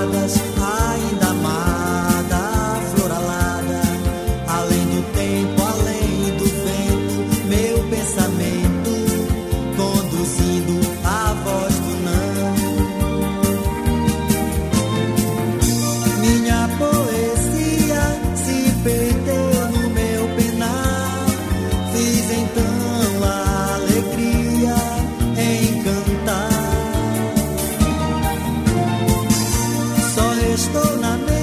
espadas esto es